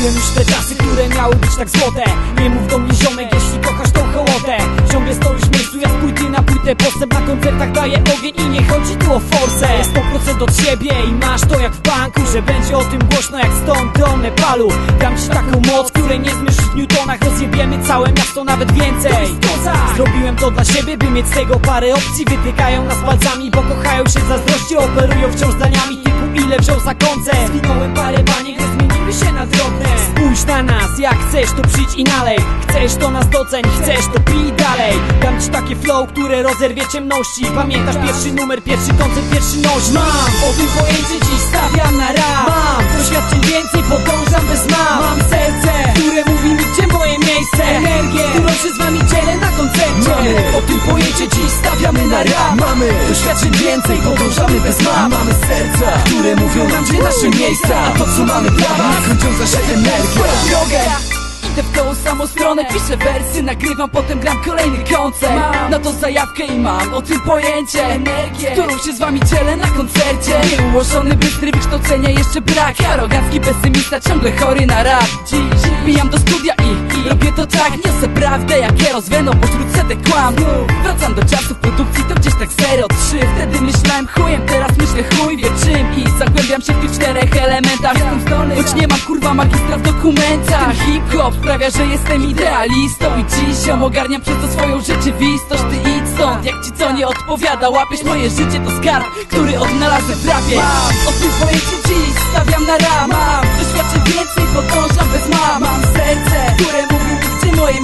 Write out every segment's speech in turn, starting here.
Przegapiłem już te czasy, które miały być tak złote. Nie mów do mnie ziomek, jeśli kochasz tą hołotę. Ciągle stoisz w miejscu, ja z płyty na płytę Postęp na koncertach daje ogień i nie chodzi tu o forsę. 100% od siebie i masz to jak w banku Że będzie o tym głośno jak stąd do Nepalu. Dam ci taką moc, której nie zmierzysz w newtonach. Rozjebiemy całe miasto, nawet więcej. Zrobiłem to dla siebie, by mieć z tego parę opcji. Wytykają nas palcami, bo kochają się zazdrości. Operują wciąż zdaniami typu ile wziął za koncert. Zwinąłem parę baniek, zmienimy się na drobne Spójrz na nas, jak chcesz to przyjdź i nalej. Chcesz to nas doceń, chcesz to pij dalej. Dam ci takie flow, które rozerwie ciemności. Pamiętasz pierwszy numer, pierwszy koncert, pierwszy noś Mam o tym pojęcie dziś stawiam na rap. Mam doświadczeń więcej, podążam bez map Mam Mamy. O tym pojęcie dziś stawiamy na rap. Mamy. Doświadczeń więcej, podążamy bez map. Mamy serca, które mówią nam gdzie nasze miejsca. A to co mamy dla was Niekończąca się energia drogę. Idę w tą samą stronę, piszę wersy, nagrywam, potem gram kolejny koncert. Mam. Na to zajawkę i mam o tym pojęcie. Energię, którą się z wami dzielę na koncercie. Nieułożony, bystry, wykształcenia jeszcze brak. Arogancki pesymista, ciągle chory na rap. Dziś bijam do studia i, i robię to tak. Niosę prawdę jak ja rozwędą pośród setek kłam Wracam do czasów produkcji, to gdzieś tak 0-3 Wtedy myślałem chujem, teraz myślę chuj wie czym. I zagłębiam się w tych czterech elementach. Choć nie mam kurwa magistra w dokumentach. Hip-hop sprawia, że jestem idealistą. I dziś ją ogarniam przez to swoją rzeczywistość. Ty idź stąd, jak ci co nie odpowiada. Łapiesz moje życie to skarb, który odnalazłem w rapie. Mam. O tym dziś, stawiam na ram Mam doświadczeń więcej, podążam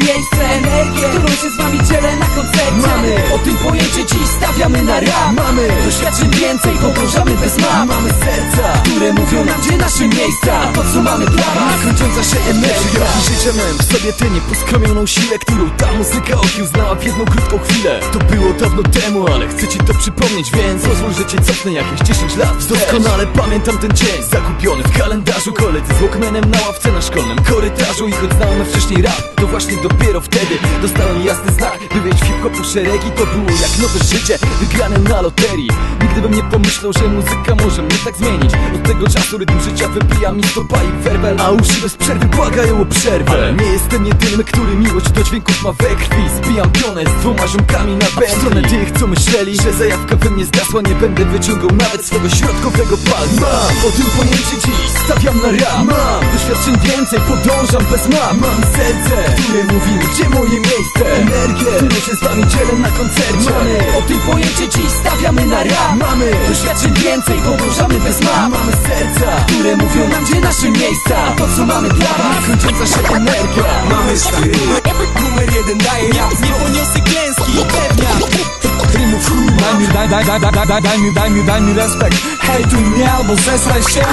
miejsce Energię, którą się z wami dzielę na koncercie. Mamy. O tym pojęcie dziś, stawiamy na ram Mamy. Doświadczeń więcej, podążamy bez map. Mamy serca, które mówią nam gdzie nasze miejsca. A to co mamy dla was? Się energia. Życia miałem w sobie tę nieposkromioną siłę Którą ta muzyka okiełznała w jedną krótką chwilę. To było dawno temu, ale chcę ci to przypomnieć Więc pozwól, że cię cofnę jakieś 10 lat. Doskonale pamiętam ten dzień Zakupiony w kalendarzu Koledzy z Walkmanem na ławce na szkolnym korytarzu. I choć znałem wcześniej rap To właśnie dopiero wtedy dostałem jasny znak By wejść w hip-hopu szeregi. To było jak nowe życie Wygrane na loterii. Nigdy bym nie pomyślał, że muzyka może mnie tak zmienić. Od tego czasu rytm życia wypija mi stopa i werbel A uszy bez przerwy błagają o przerwę. Ale nie jestem jedynym, który miłość do dźwięków ma we krwi. Zbijam pionę z dwoma ziomkami na bębni W stronę tych, co myśleli, że zajawka we mnie zgasła Nie będę wyciągał nawet swego środkowego palca. Mam. O tym pojęcie dziś, stawiam na rap. Mam. Doświadczeń więcej, podążam bez map. Mam serce, które mówi mi, gdzie moje miejsce. Energię, którą się z wami dzielę na koncercie. Mamy. O tym pojęcie dziś, stawiamy na rap. Mamy. Doświadczeń więcej, podążamy bez map. Mamy serca, które mówią nam gdzie nasze miejsca. To co mamy dla was Kończąca się energia. Mamy styl, numer jeden daje rap Nie poniosę klęski, pewnia Rymów chuj Daj mi, daj, daj, daj, daj, daj, daj mi, daj mi, daj mi respekt. Hej tu mnie albo zesraj się